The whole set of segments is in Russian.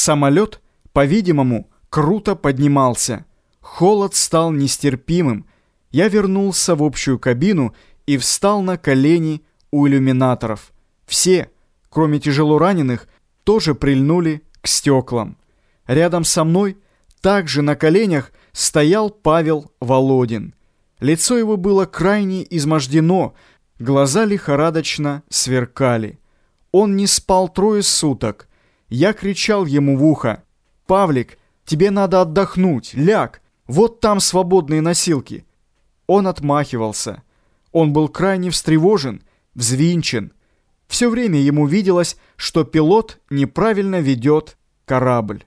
Самолет, по-видимому, круто поднимался. Холод стал нестерпимым. Я вернулся в общую кабину и встал на колени у иллюминаторов. Все, кроме тяжело раненых, тоже прильнули к стеклам. Рядом со мной, также на коленях, стоял Павел Володин. Лицо его было крайне измождено, глаза лихорадочно сверкали. Он не спал трое суток. Я кричал ему в ухо. «Павлик, тебе надо отдохнуть, ляг, вот там свободные носилки». Он отмахивался. Он был крайне встревожен, взвинчен. Все время ему виделось, что пилот неправильно ведет корабль.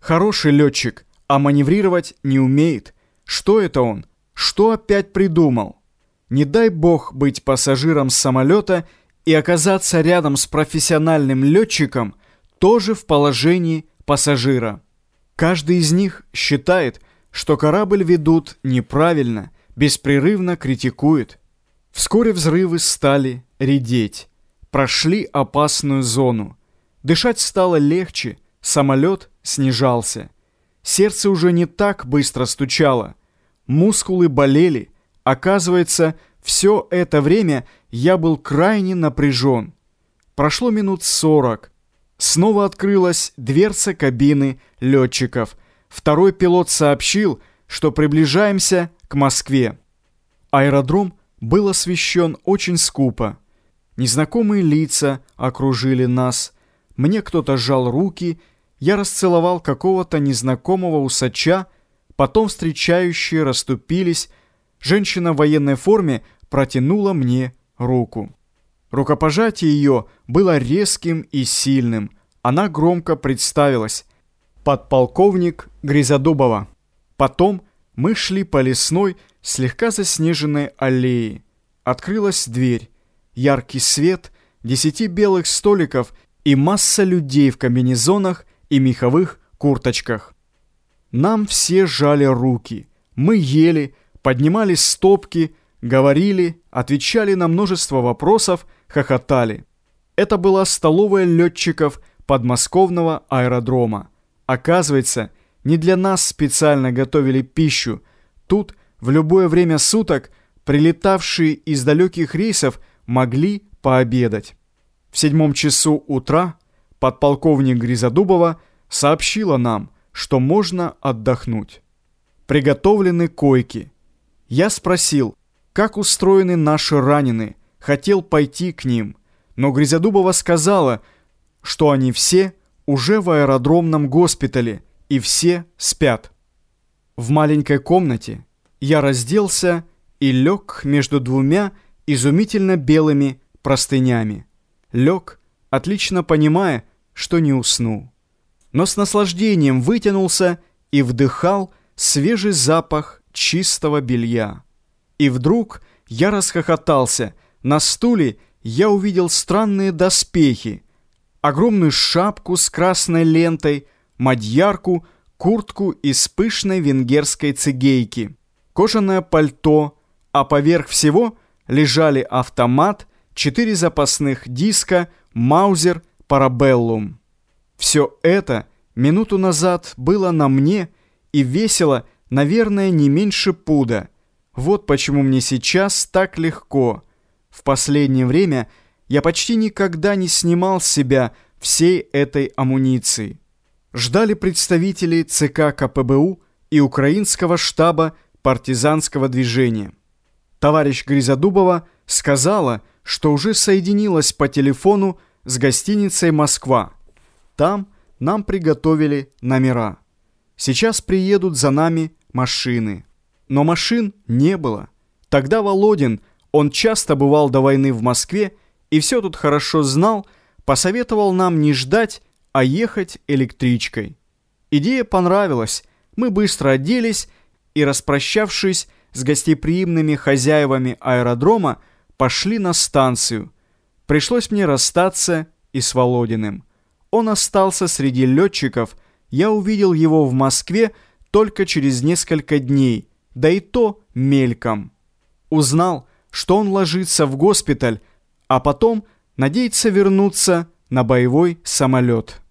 Хороший летчик, а маневрировать не умеет. Что это он? Что опять придумал? Не дай бог быть пассажиром самолета и оказаться рядом с профессиональным летчиком тоже в положении пассажира. Каждый из них считает, что корабль ведут неправильно, беспрерывно критикует. Вскоре взрывы стали редеть. Прошли опасную зону. Дышать стало легче, самолет снижался. Сердце уже не так быстро стучало. Мускулы болели. Оказывается, все это время я был крайне напряжен. Прошло минут сорок. Снова открылась дверца кабины летчиков. Второй пилот сообщил, что приближаемся к Москве. Аэродром был освещен очень скупо. Незнакомые лица окружили нас. Мне кто-то сжал руки, я расцеловал какого-то незнакомого усача, потом встречающие расступились, женщина в военной форме протянула мне руку. Рукопожатие ее было резким и сильным. Она громко представилась. Подполковник Гризодубова. Потом мы шли по лесной, слегка заснеженной аллее. Открылась дверь. Яркий свет, десяти белых столиков и масса людей в комбинезонах и меховых курточках. Нам все жали руки. Мы ели, поднимали стопки, говорили, отвечали на множество вопросов, хохотали. Это была столовая летчиков подмосковного аэродрома. Оказывается, не для нас специально готовили пищу. Тут в любое время суток прилетавшие из далеких рейсов могли пообедать. В седьмом часу утра подполковник Гризодубова сообщила нам, что можно отдохнуть. Приготовлены койки. Я спросил, как устроены наши раненые, хотел пойти к ним, но Грязодубова сказала, что они все уже в аэродромном госпитале и все спят. В маленькой комнате я разделся и лег между двумя изумительно белыми простынями. Лег, отлично понимая, что не усну. Но с наслаждением вытянулся и вдыхал свежий запах чистого белья. И вдруг я расхохотался. На стуле я увидел странные доспехи, огромную шапку с красной лентой, мадьярку, куртку из пышной венгерской цигейки, кожаное пальто, а поверх всего лежали автомат, четыре запасных диска, маузер, парабеллум. Все это минуту назад было на мне и весело, наверное, не меньше пуда. Вот почему мне сейчас так легко. В последнее время я почти никогда не снимал с себя всей этой амуниции. Ждали представители ЦК КПБУ и украинского штаба партизанского движения. Товарищ Гризодубова сказала, что уже соединилась по телефону с гостиницей «Москва». Там нам приготовили номера. Сейчас приедут за нами машины. Но машин не было. Тогда Володин, он часто бывал до войны в Москве и все тут хорошо знал, посоветовал нам не ждать, а ехать электричкой. Идея понравилась, мы быстро оделись и, распрощавшись с гостеприимными хозяевами аэродрома, пошли на станцию. Пришлось мне расстаться и с Володиным. Он остался среди летчиков, я увидел его в Москве только через несколько дней – да и то мельком. Узнал, что он ложится в госпиталь, а потом надеется вернуться на боевой самолет.